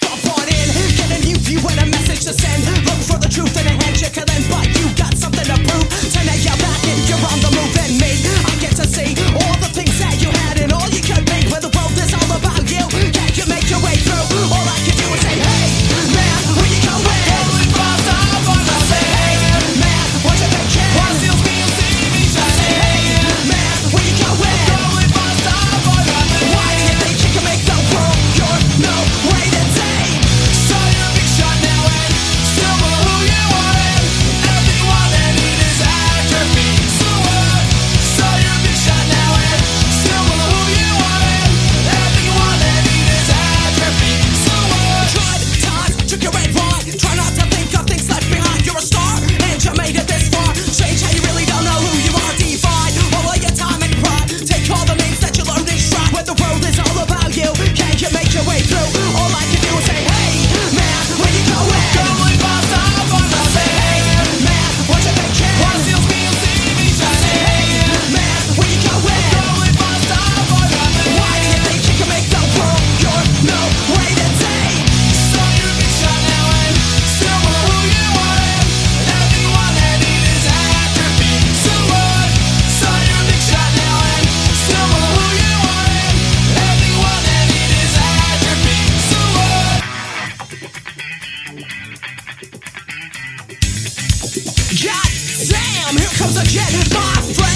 Jump on in, get a new view and a message to send. Look for the truth in it. God damn, here comes again, my friend.